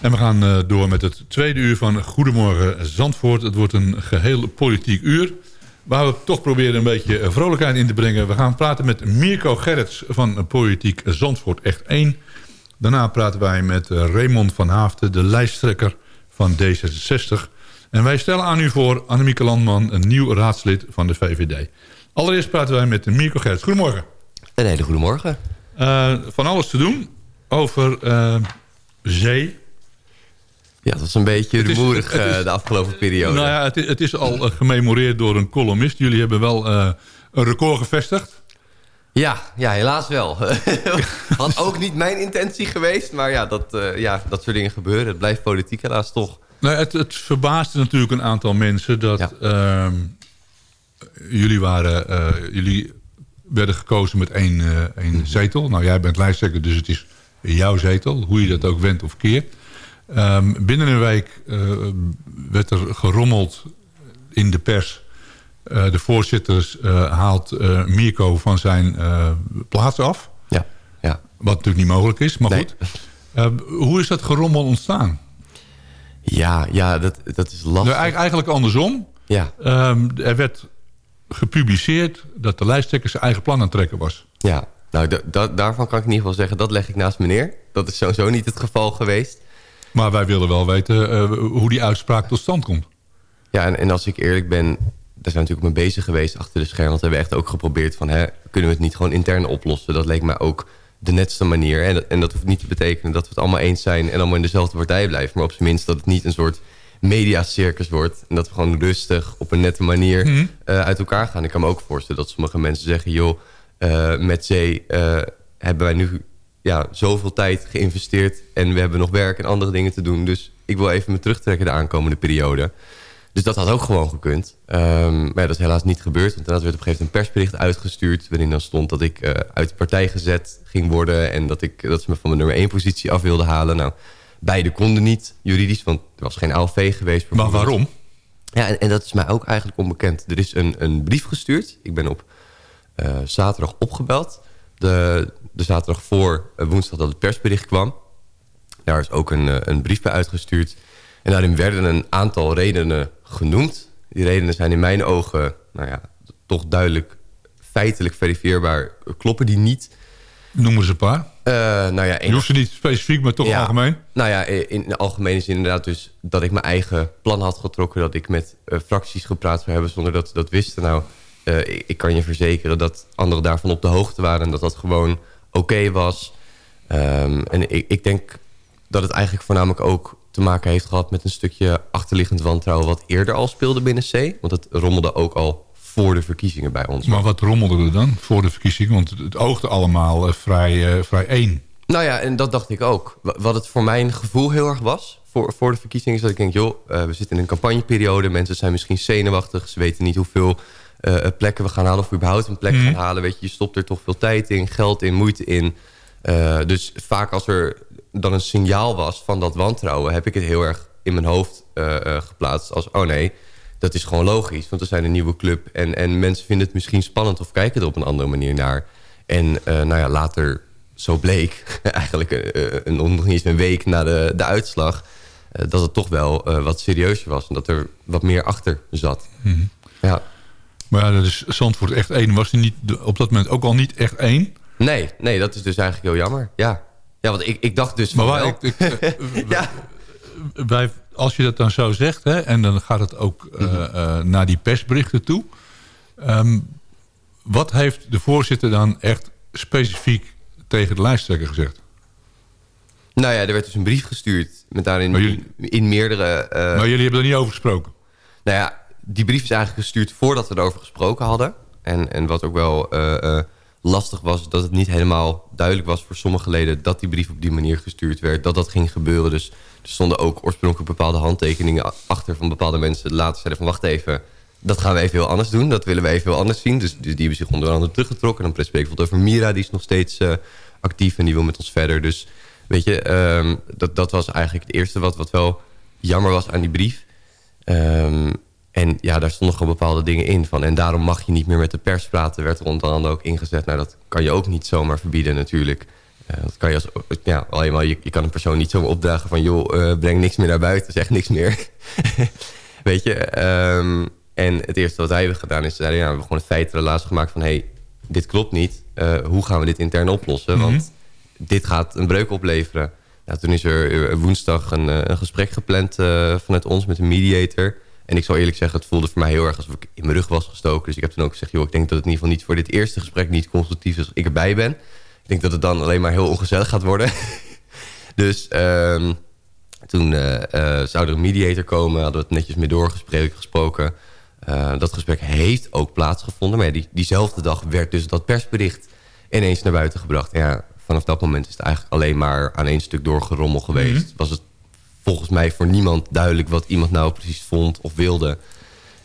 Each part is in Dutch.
En we gaan uh, door met het tweede uur van Goedemorgen Zandvoort. Het wordt een geheel politiek uur. Waar we toch proberen een beetje vrolijkheid in te brengen. We gaan praten met Mirko Gerrits van Politiek Zandvoort Echt 1. Daarna praten wij met Raymond van Haafden, de lijsttrekker van D66. En wij stellen aan u voor Annemieke Landman, een nieuw raadslid van de VVD. Allereerst praten wij met Mirko Gerrits. Goedemorgen. Een hele goede morgen. Uh, van alles te doen over uh, zee. Ja, dat was een beetje rumoerig uh, de afgelopen periode. Nou ja, het is, het is al gememoreerd door een columnist. Jullie hebben wel een record gevestigd. Ja, ja helaas wel. Had ook niet mijn intentie geweest. Maar ja dat, ja, dat soort dingen gebeuren. Het blijft politiek helaas toch. Nou, het, het verbaasde natuurlijk een aantal mensen... dat ja. Ehm, jullie, waren, jullie werden gekozen met één, één zetel. Nou, jij bent lijsttrekker, dus het is jouw zetel. Hoe je dat ook wendt of keert. Um, binnen een week uh, werd er gerommeld in de pers. Uh, de voorzitter haalt Mirko van zijn plaats af. Ja, ja. Wat natuurlijk niet mogelijk is, maar nee. goed. Ehm, hoe is dat gerommel ontstaan? Ja, ja dat, dat is lastig. Nou, eigenlijk andersom. Ja. Um, er werd gepubliceerd dat de lijsttrekker zijn eigen plan aan het trekken was. Ja, nou daarvan kan ik in ieder geval zeggen, dat leg ik naast meneer. Dat is sowieso niet het geval geweest. Maar wij willen wel weten uh, hoe die uitspraak tot stand komt. Ja, en, en als ik eerlijk ben, daar zijn we natuurlijk mee bezig geweest achter de schermen. Want we hebben echt ook geprobeerd van, hè, kunnen we het niet gewoon intern oplossen? Dat leek mij ook de netste manier. En dat, en dat hoeft niet te betekenen dat we het allemaal eens zijn... en allemaal in dezelfde partij blijven. Maar op zijn minst dat het niet een soort mediacircus wordt. En dat we gewoon rustig op een nette manier uh, uit elkaar gaan. Ik kan me ook voorstellen dat sommige mensen zeggen... joh, uh, met zee uh, hebben wij nu ja, zoveel tijd geïnvesteerd... en we hebben nog werk en andere dingen te doen. Dus ik wil even me terugtrekken de aankomende periode. Dus dat had ook gewoon gekund. Um, maar ja, dat is helaas niet gebeurd. Want daarna werd op een gegeven moment een persbericht uitgestuurd... waarin dan stond dat ik uit de partij gezet ging worden... en dat, ik, dat ze me van mijn nummer 1 positie af wilden halen. Nou, Beide konden niet juridisch, want er was geen ALV geweest. Maar waarom? Ja, en, en, dat is mij ook eigenlijk onbekend. Er is een, een brief gestuurd. Ik ben op uh, zaterdag opgebeld. De, de zaterdag voor uh, woensdag dat het persbericht kwam. Daar is ook een, uh, een brief bij uitgestuurd. En daarin werden een aantal redenen genoemd. Die redenen zijn in mijn ogen nou ja, toch duidelijk feitelijk verifieerbaar. Kloppen die niet? Noemen ze een paar. Uh, nou ja, Je hoeft ze niet specifiek, maar toch ja, algemeen? Nou ja, in de algemene zin inderdaad dus dat ik mijn eigen plan had getrokken. Dat ik met uh, fracties gepraat zou hebben zonder dat ze dat wisten. Nou, uh, ik, ik, kan je verzekeren dat anderen daarvan op de hoogte waren. En dat dat gewoon oké okay was. Um, en ik, ik denk dat het eigenlijk voornamelijk ook te maken heeft gehad... met een stukje achterliggend wantrouwen wat eerder al speelde binnen C. Want het rommelde ook al voor de verkiezingen bij ons. Maar wat rommelde er dan voor de verkiezingen? Want het oogde allemaal uh, vrij, uh, vrij één. Nou ja, en dat dacht ik ook. Wat het voor mijn gevoel heel erg was voor, voor de verkiezingen... is dat ik denk, joh, uh, we zitten in een campagneperiode. Mensen zijn misschien zenuwachtig. Ze weten niet hoeveel plekken we gaan halen... of we überhaupt een plek mm. gaan halen. Weet je, je stopt er toch veel tijd in, geld in, moeite in. dus vaak als er dan een signaal was van dat wantrouwen... heb ik het heel erg in mijn hoofd geplaatst als... oh nee, dat is gewoon logisch, want we zijn een nieuwe club. En, en mensen vinden het misschien spannend of kijken er op een andere manier naar. En uh, nou ja, later zo bleek, eigenlijk uh, een, nog niet eens een week na de, de uitslag... Uh, dat het toch wel wat serieuzer was en dat er wat meer achter zat. Mm -hmm. Ja. Maar ja, dat is Zandvoort echt één. Was hij niet op dat moment ook al niet echt één? Nee, nee, dat is dus eigenlijk heel jammer. Ja, ja want ik, ik dacht dus maar wel. Ik, ik, ja. wij, als je dat dan zo zegt, hè, en dan gaat het ook uh, uh, naar die persberichten toe. Um, wat heeft de voorzitter dan echt specifiek tegen de lijsttrekker gezegd? Nou ja, er werd dus een brief gestuurd met daarin jullie, in meerdere... Uh, maar jullie hebben er niet over gesproken? Nou ja, die brief is eigenlijk gestuurd voordat we erover gesproken hadden. En, en wat ook wel lastig was, dat het niet helemaal duidelijk was voor sommige leden... dat die brief op die manier gestuurd werd, dat dat ging gebeuren. Dus er stonden ook oorspronkelijk bepaalde handtekeningen achter van bepaalde mensen. Later zeiden van wacht even, dat gaan we even heel anders doen. Dat willen we even heel anders zien. Dus die hebben zich onder andere teruggetrokken. Dan spreek ik over Mira, die is nog steeds uh, actief en die wil met ons verder. Dus weet je, um, dat, dat was eigenlijk het eerste wat, wat wel jammer was aan die brief. Um, en ja, daar stonden gewoon bepaalde dingen in van. En daarom mag je niet meer met de pers praten. Werd er onder andere ook ingezet. Nou, dat kan je ook niet zomaar verbieden natuurlijk. dat kan je als, ja, alleen maar, je, je kan een persoon niet zomaar opdragen van... joh, breng niks meer naar buiten, zeg niks meer. Weet je? Ehm, en het eerste wat wij hebben gedaan is... ja, we hebben gewoon een feitenrelatie gemaakt van... hey, dit klopt niet. hoe gaan we dit intern oplossen? Mhm. Want dit gaat een breuk opleveren. Ja, toen is er woensdag een, een gesprek gepland vanuit ons met een mediator... En ik zal eerlijk zeggen, het voelde voor mij heel erg alsof ik in mijn rug was gestoken. Dus ik heb toen ook gezegd, joh, ik denk dat het in ieder geval niet voor dit eerste gesprek niet constructief is als ik erbij ben. Ik denk dat het dan alleen maar heel ongezellig gaat worden. dus um, toen uh, uh, zou er een mediator komen, hadden we het netjes mee doorgesproken. Uh, dat gesprek heeft ook plaatsgevonden. Maar die, diezelfde dag werd dus dat persbericht ineens naar buiten gebracht. ja, vanaf dat moment is het eigenlijk alleen maar aan één stuk doorgerommel geweest. Mhm. Was het volgens mij voor niemand duidelijk wat iemand nou precies vond of wilde.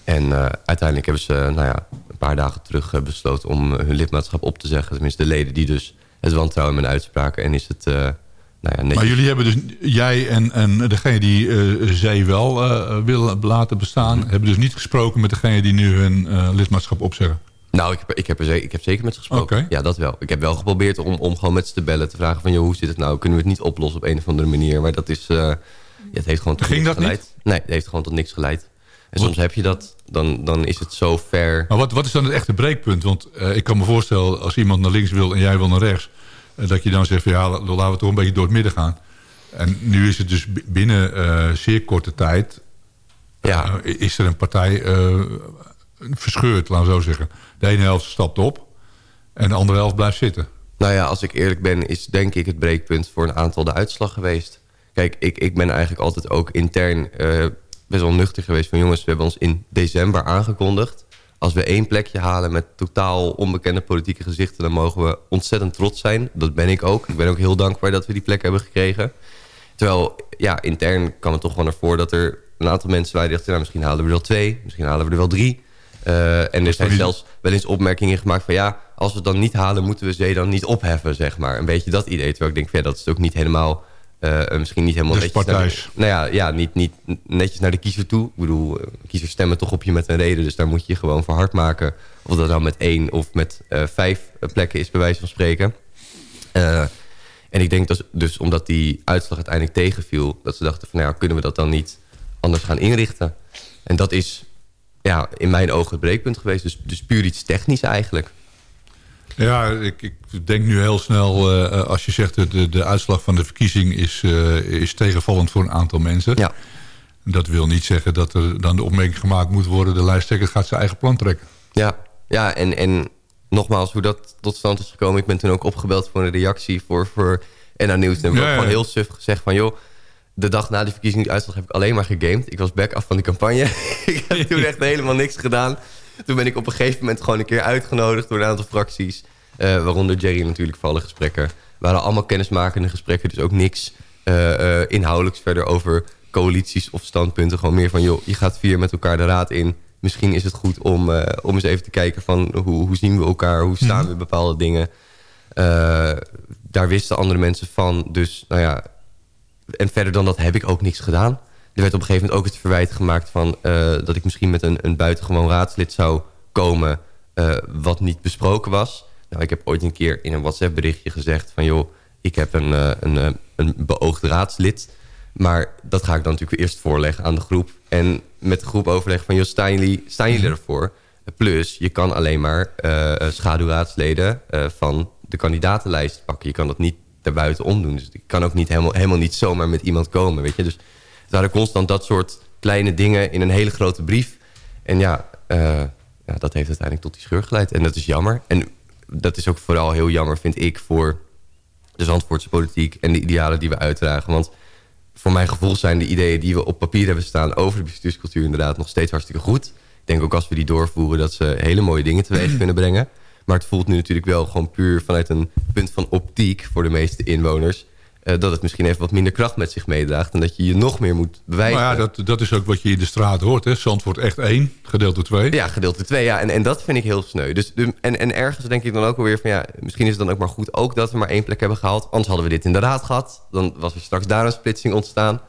En uh, uiteindelijk hebben ze nou ja, een paar dagen terug uh, besloten om uh, hun lidmaatschap op te zeggen. Tenminste de leden die dus het wantrouwen in mijn uitspraken. En is het... nou ja, Maar jullie hebben dus, jij en, en degene die zij wel willen laten bestaan... hebben dus niet gesproken met degene die nu hun lidmaatschap opzeggen? Nou, ik heb, ik, heb er zeker, ik heb zeker met ze gesproken. Okay. Ja, dat wel. Ik heb wel geprobeerd om, om gewoon met ze te bellen. Te vragen van, joh, hoe zit het nou? Kunnen we het niet oplossen op een of andere manier? Maar dat is het heeft gewoon tot Ging niks dat geleid. Niet? Nee, het heeft gewoon tot niks geleid. En soms heb je dat, dan, dan is het zo ver. Maar wat, wat is dan het echte breekpunt? Want uh, ik kan me voorstellen, als iemand naar links wil en jij wil naar rechts... Uh, dat je dan zegt, van, ja, laten we toch een beetje door het midden gaan. En nu is het dus binnen uh, zeer korte tijd... Ja. is er een partij verscheurd, laten we zo zeggen. De ene helft stapt op en de andere helft blijft zitten. Nou ja, als ik eerlijk ben, is denk ik het breekpunt voor een aantal de uitslag geweest. Kijk, ik, ik ben eigenlijk altijd ook intern uh, best wel nuchter geweest van... jongens, we hebben ons in december aangekondigd. Als we één plekje halen met totaal onbekende politieke gezichten... dan mogen we ontzettend trots zijn. Dat ben ik ook. Ik ben ook heel dankbaar dat we die plek hebben gekregen. Terwijl, ja, intern kan het toch wel naar voren dat er een aantal mensen waren die dachten... Nou, misschien halen we er wel twee, misschien halen we er wel drie... Uh, en er zijn zelfs wel eens opmerkingen gemaakt van... ja, als we het dan niet halen, moeten we ze dan niet opheffen, zeg maar. Een beetje dat idee. Terwijl ik denk, ja, dat is ook niet helemaal uh, misschien niet helemaal dus netjes naar de, nou ja, ja niet, niet netjes naar de kiezer toe. Ik bedoel, eh, kiezers stemmen toch op je met een reden. Dus daar moet je gewoon voor hard maken. Of dat nou met één of met uh, vijf plekken is, bij wijze van spreken. Uh, en ik denk dat dus omdat die uitslag uiteindelijk tegenviel... dat ze dachten van, nou ja, kunnen we dat dan niet anders gaan inrichten? En dat is ja, in mijn ogen het breekpunt geweest. Dus, dus puur iets technisch eigenlijk. Ja, ik, ik, denk nu heel snel, uh, als je zegt... De, de uitslag van de verkiezing is, uh, is tegenvallend voor een aantal mensen. Ja. Dat wil niet zeggen dat er dan de opmerking gemaakt moet worden... de lijsttrekker gaat zijn eigen plan trekken. Ja, ja en, en nogmaals, hoe dat tot stand is gekomen... ik ben toen ook opgebeld voor een reactie voor, voor NA Nieuws. En heb ja, ja. gewoon heel suf gezegd van... joh, de dag na de verkiezingsuitslag heb ik alleen maar gegamed. Ik was back af van de campagne. ik heb toen echt helemaal niks gedaan... Toen ben ik op een gegeven moment gewoon een keer uitgenodigd door een aantal fracties. Uh, waaronder Jerry natuurlijk voor alle gesprekken. We waren allemaal kennismakende gesprekken, dus ook niks uh, uh, inhoudelijks verder over coalities of standpunten. Gewoon meer van, joh, je gaat vier met elkaar de raad in. Misschien is het goed om, om eens even te kijken van hoe, hoe zien we elkaar, hoe staan we in bepaalde dingen. daar wisten andere mensen van, dus nou ja... En verder dan dat heb ik ook niks gedaan. Er werd op een gegeven moment ook het verwijt gemaakt van... Uh, dat ik misschien met een, een buitengewoon raadslid zou komen... Uh, wat niet besproken was. Nou, ik heb ooit een keer in een WhatsApp berichtje gezegd van... joh, ik heb een, uh, een, een beoogd raadslid... Maar dat ga ik dan natuurlijk eerst voorleggen aan de groep. En met de groep overleggen van... joh, staan jullie, staan jullie mhm. ervoor? Plus, je kan alleen maar schaduwraadsleden... van de kandidatenlijst pakken. Je kan dat niet daarbuiten omdoen. Dus ik kan ook niet helemaal, helemaal niet zomaar met iemand komen, weet je. Dus waren constant dat soort kleine dingen in een hele grote brief. En ja, uh, ja, dat heeft uiteindelijk tot die scheur geleid. En dat is jammer. En dat is ook vooral heel jammer, vind ik, voor de Zandvoortse politiek... en de idealen die we uitdragen. Want voor mijn gevoel zijn de ideeën die we op papier hebben staan... over de bestuurscultuur inderdaad nog steeds hartstikke goed. Ik denk ook als we die doorvoeren dat ze hele mooie dingen teweeg kunnen brengen. Maar het voelt nu natuurlijk wel gewoon puur vanuit een punt van optiek... voor de meeste inwoners dat het misschien even wat minder kracht met zich meedraagt... en dat je je nog meer moet bewijzen. Maar ja, dat, dat is ook wat je in de straat hoort. Hè? Zandvoort echt één, gedeelte twee. Ja, gedeelte twee, ja. En, en dat vind ik heel sneu. Dus, en, en ergens denk ik dan ook alweer van... ja, misschien is het dan ook maar goed ook dat we maar één plek hebben gehaald. Anders hadden we dit in de raad gehad. Dan was er straks daar een splitsing ontstaan.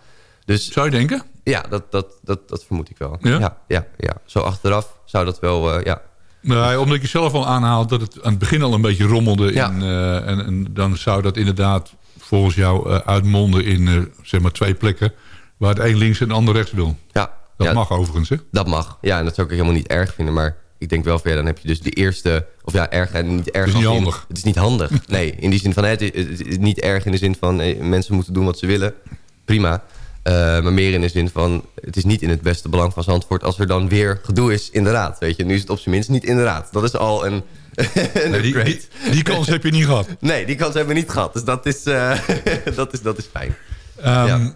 Dus, zou je denken? Ja, dat, dat, dat, dat vermoed ik wel. Ja? Ja, ja, Zo achteraf zou dat wel, uh, ja... Nee, omdat je zelf al aanhaalt dat het aan het begin al een beetje rommelde. Ja. In, eh, en, en dan zou dat inderdaad volgens jou eh, uitmonden in eh, zeg maar twee plekken... waar het een links en de ander rechts wil. Ja, Dat ja, mag overigens, hè? Dat mag. Ja, en dat zou ik helemaal niet erg vinden. Maar ik denk wel van ja, dan heb je dus de eerste... Of ja, erg en niet erg. Het is niet als in- handig. het is niet handig. Nee, in die zin van... Het is, het is niet erg in de zin van... eh, mensen moeten doen wat ze willen. Prima. Maar meer in de zin van... Het is niet in het beste belang van Zandvoort... als er dan weer gedoe is in de raad. Weet je, nu is het op zijn minst niet in de raad. Dat is al een... een die, upgrade. die, die kans heb je niet gehad. Nee, die kans hebben we niet gehad. Dus dat is, eh, dat is, dat is fijn. Ehm, Ja.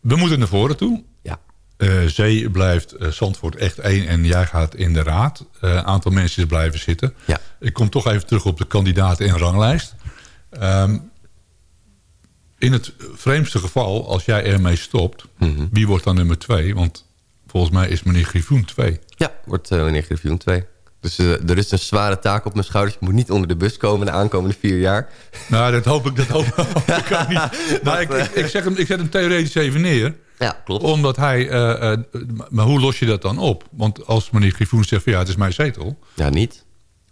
We moeten naar voren toe. Ja. Eh, Zee blijft eh, Zandvoort echt één en jij gaat in de raad. Een aantal mensen is blijven zitten. Ja. Ik kom toch even terug op de kandidaten en ranglijst. Ehm, in het vreemdste geval, als jij ermee stopt... Mhm. wie wordt dan nummer twee? Want volgens mij is meneer Grifoen twee. Ja, wordt uh, meneer Griffioen 2. Dus eh, er is een zware taak op mijn schouders. Ik moet niet onder de bus komen de aankomende vier jaar. Nou, dat hoop ik, dat hoop, ik ook niet. Maar ik, ik, ik, zeg hem, ik zet hem theoretisch even neer... Ja, klopt. Omdat hij... eh, eh, maar hoe los je dat dan op? Want als meneer Grifoen zegt... van ja, het is mijn zetel... Ja, niet.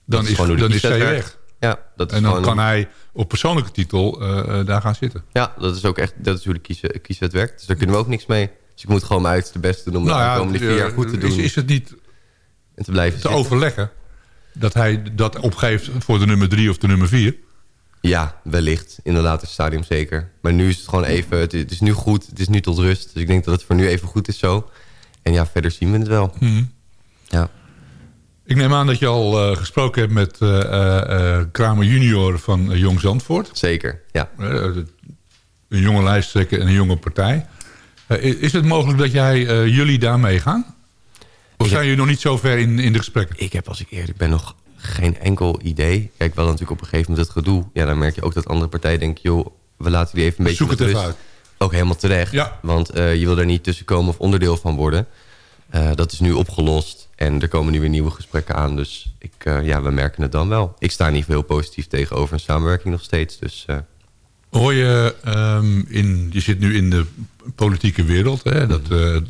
dan Dat is, de dan is kieswet werkt. weg. Ja, dat is En dan kan een- hij op persoonlijke titel eh, eh, daar gaan zitten. Ja, dat is ook echt dat is hoe de kies, kieswet werkt. Dus daar kunnen we ook niks mee. Dus ik moet gewoon mijn uiterste best doen om de aankomende vier eh, jaar goed te doen. Is, is het niet en te blijven te zitten. overleggen dat hij dat opgeeft voor de nummer drie of de nummer vier? Ja, wellicht. In een later stadium zeker. Maar nu is het gewoon even... Het is, het nu goed. Het is nu tot rust. Dus ik denk dat het voor nu even goed is zo. En ja, verder zien we het wel. Mhm. Ja. Ik neem aan dat je al eh, gesproken hebt met eh, eh, Kramer junior van Jong Zandvoort. Zeker, ja. Een jonge lijsttrekker en een jonge partij. Is het mogelijk dat jij jullie daarmee gaan? Of zijn jullie nog niet zo ver in, in de gesprekken? Ik heb, als ik eerlijk ben, nog geen enkel idee. Kijk, wel natuurlijk op een gegeven moment het gedoe. Ja, dan merk je ook dat andere partijen denken... joh, we laten jullie even een beetje Zoek het even uit. Ook helemaal terecht. Ja. Want eh, je wil daar niet tussenkomen of onderdeel van worden. Eh, dat is nu opgelost. En er komen nu weer nieuwe gesprekken aan. Dus ik, eh, ja, we merken het dan wel. Ik sta geval heel positief tegenover een samenwerking nog steeds. Dus Hoor je, ehm, in, je zit nu in de politieke wereld. Hè, dat,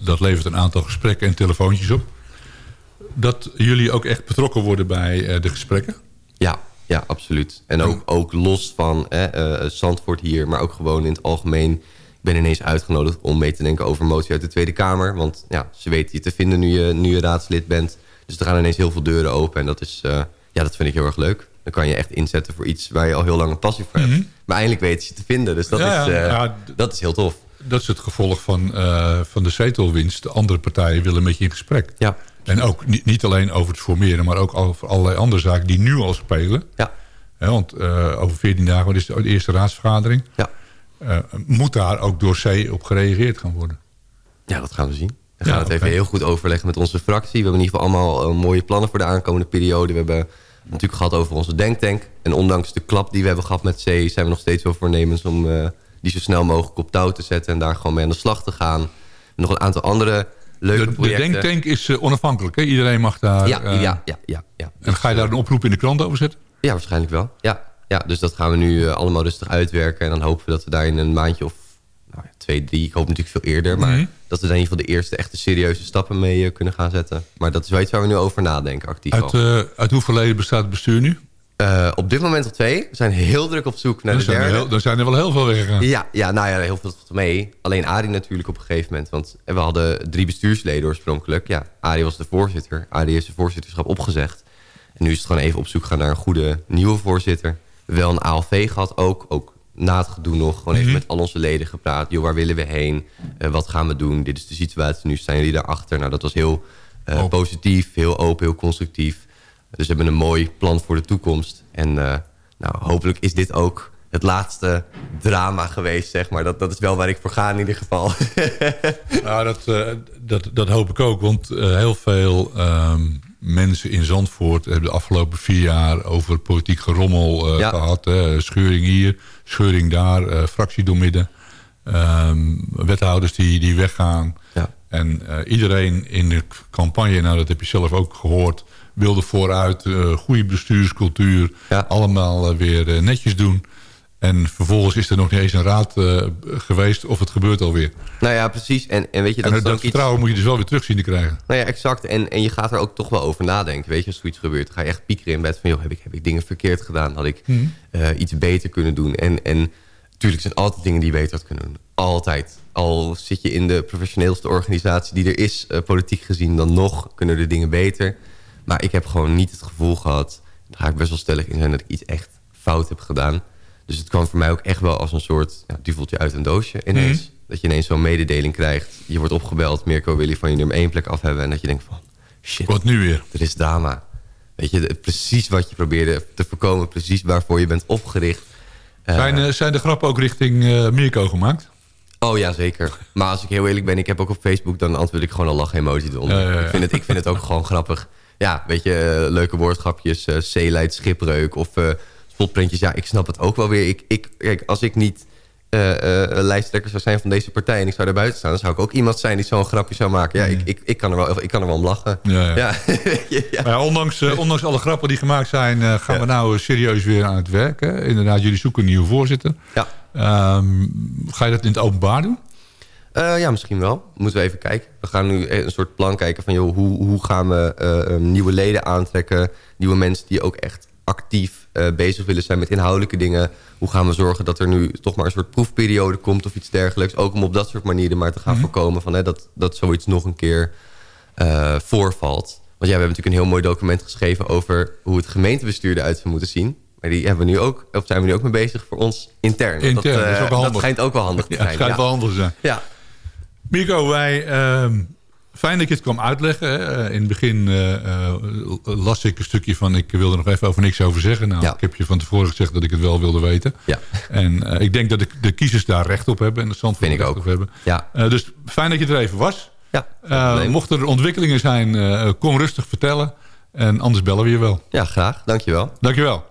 dat levert een aantal gesprekken en telefoontjes op. Dat jullie ook echt betrokken worden bij eh, de gesprekken? ja, ja, absoluut. En ook, ook los van eh, eh, Zandvoort hier, maar ook gewoon in het algemeen. Ik ben ineens uitgenodigd om mee te denken over motie uit de Tweede Kamer. Want ja, ze weten je te vinden nu je, nu je raadslid bent. Dus er gaan ineens heel veel deuren open. En dat, is, eh, ja, dat vind ik heel erg leuk. Dan kan je echt inzetten voor iets waar je al heel lang een passie voor hebt. Maar eindelijk weten ze je te vinden. Dus dat, Mhm. Ja, is, ja, dat is heel tof. Dat is het gevolg van, van de zetelwinst. De andere partijen willen met je in gesprek. Ja, En ook niet, niet alleen over het formeren, maar ook over allerlei andere zaken die nu al spelen. ja, want eh, over 14 dagen is de eerste raadsvergadering. ja. Eh, moet daar ook door C op gereageerd gaan worden? Ja, dat gaan we zien. We Ja, gaan het even heel goed overleggen met onze fractie. We hebben in ieder geval allemaal eh, mooie plannen voor de aankomende periode. We hebben natuurlijk gehad over onze denktank. En ondanks de klap die we hebben gehad met C... zijn we nog steeds wel voornemens om die zo snel mogelijk op touw te zetten... en daar gewoon mee aan de slag te gaan. Nog een aantal andere leuke De, de denktank is eh, onafhankelijk. Hè? Iedereen mag daar... Ja, eh, ja, ja, ja, ja. En ga je daar een oproep in de krant over zetten? Ja, waarschijnlijk wel. Ja, ja dus dat gaan we nu eh, allemaal rustig uitwerken. En dan hopen we dat we daar in een maandje of nou, twee, drie... ik hoop natuurlijk veel eerder... maar Mhm. dat we daar in ieder geval de eerste echte serieuze stappen mee kunnen gaan zetten. Maar dat is wel iets waar we nu over nadenken, actief al. Uit, uit hoeveel leden bestaat het bestuur nu? Eh, op dit moment al twee. We zijn heel druk op zoek naar Er de zijn, er derde. heel, er zijn er wel heel veel weggegaan. Ja, ja, nou ja, heel veel mee. Alleen Arie natuurlijk op een gegeven moment. Want we hadden drie bestuursleden oorspronkelijk. Ja, Arie was de voorzitter. Arie heeft zijn voorzitterschap opgezegd. En nu is het gewoon even op zoek gaan naar een goede nieuwe voorzitter. Wel een ALV gehad ook. Ook na het gedoe nog. Gewoon even met al onze leden gepraat. Joh, waar willen we heen? Eh, wat gaan we doen? Dit is de situatie. Nu staan jullie daarachter. Nou, dat was heel eh, positief. Heel open, heel constructief. Dus we hebben een mooi plan voor de toekomst. En eh, nou, hopelijk is dit ook het laatste drama geweest, zeg maar. Dat, dat is wel waar ik voor ga in ieder geval. Nou, dat, eh, dat, dat hoop ik ook. Want eh, heel veel ehm, mensen in Zandvoort hebben de afgelopen vier jaar over politiek gerommel eh, Ja. gehad. Hè. Scheuring hier, scheuring daar, fractie doormidden. Ehm, wethouders die, die weggaan. ja. En iedereen in de campagne, nou dat heb je zelf ook gehoord... wilde vooruit, eh, goede bestuurscultuur, Ja. allemaal eh, weer eh, netjes doen. En vervolgens is er nog niet eens een raad uh, geweest of het gebeurt alweer. Nou ja, precies. En, en weet je, dat, en dat vertrouwen moet je dus wel weer terug zien te krijgen. Nou ja, exact. En, en je gaat er ook toch wel over nadenken. Weet je, als zoiets gebeurt, ga je echt piekeren in bed van... joh, heb ik, heb ik dingen verkeerd gedaan? Had ik hmm. uh, iets beter kunnen doen? En, en natuurlijk zijn altijd dingen die je beter had kunnen doen. Altijd. Al zit je in de professioneelste organisatie die er is, uh, politiek gezien... dan nog kunnen de dingen beter. Maar ik heb gewoon niet het gevoel gehad... daar ga ik best wel stellig in zijn dat ik iets echt fout heb gedaan... Dus het kwam voor mij ook echt wel als een soort ja, duveltje uit een doosje ineens. Mhm. Dat je ineens zo'n mededeling krijgt. Je wordt opgebeld, Mirko wil je van je nummer één plek af hebben. En dat je denkt van, shit. Wat nu weer? Er is drama. Weet je, precies wat je probeerde te voorkomen. Precies waarvoor je bent opgericht. Uh, zijn, uh, zijn de grappen ook richting uh, Mirko gemaakt? Oh ja, zeker. Maar als ik heel eerlijk ben, ik heb ook op Facebook... dan antwoord ik gewoon een lach-emotie eronder. Ik, vind het, ik vind het ook gewoon grappig. Ja, weet je, leuke woordgrapjes. Uh, zeeleid, schipbreuk of spotprintjes, ja, ik snap het ook wel weer. Ik, ik, kijk, als ik niet uh, uh, lijsttrekker zou zijn van deze partij... en ik zou daar buiten staan... dan zou ik ook iemand zijn die zo'n grapje zou maken. Ja, ik, ik, ik, kan er wel, ik kan er wel om lachen. Ja, ja. ja. ja ondanks, uh, ondanks alle grappen die gemaakt zijn... gaan we nou serieus weer aan het werk. Hè? Inderdaad, jullie zoeken een nieuwe voorzitter. Ja. Um, ga je dat in het openbaar doen? Ja, misschien wel. Moeten we even kijken. We gaan nu een soort plan kijken van... Joh, hoe, hoe gaan we nieuwe leden aantrekken... nieuwe mensen die ook echt actief uh, bezig willen zijn met inhoudelijke dingen. Hoe gaan we zorgen dat er nu toch maar een soort proefperiode komt of iets dergelijks. Ook om op dat soort manieren maar te gaan mhm. voorkomen van, hè, dat, dat zoiets nog een keer voorvalt. Want ja, we hebben natuurlijk een heel mooi document geschreven over hoe het gemeentebestuur eruit zou moeten zien. Maar die hebben we nu ook, of zijn we nu ook mee bezig voor ons intern. Intern, dat, dat, is ook dat schijnt ook wel handig te zijn. Ja, schijnt wel handig te zijn. Ja. Mico, wij ehm, Fijn dat je het kwam uitleggen. Hè. Eh, in het begin uh, las ik een stukje van... ik wilde nog even over niks over zeggen. Nou, Ik heb je van tevoren gezegd dat ik het wel wilde weten. Ja. En ik denk dat de, de kiezers daar recht op hebben. En de Zandvoort recht ook. op hebben. Ja. dus fijn dat je er even was. Ja, mochten er ontwikkelingen zijn, kom rustig vertellen. En anders bellen we je wel. Ja, graag. Dankjewel. Dankjewel.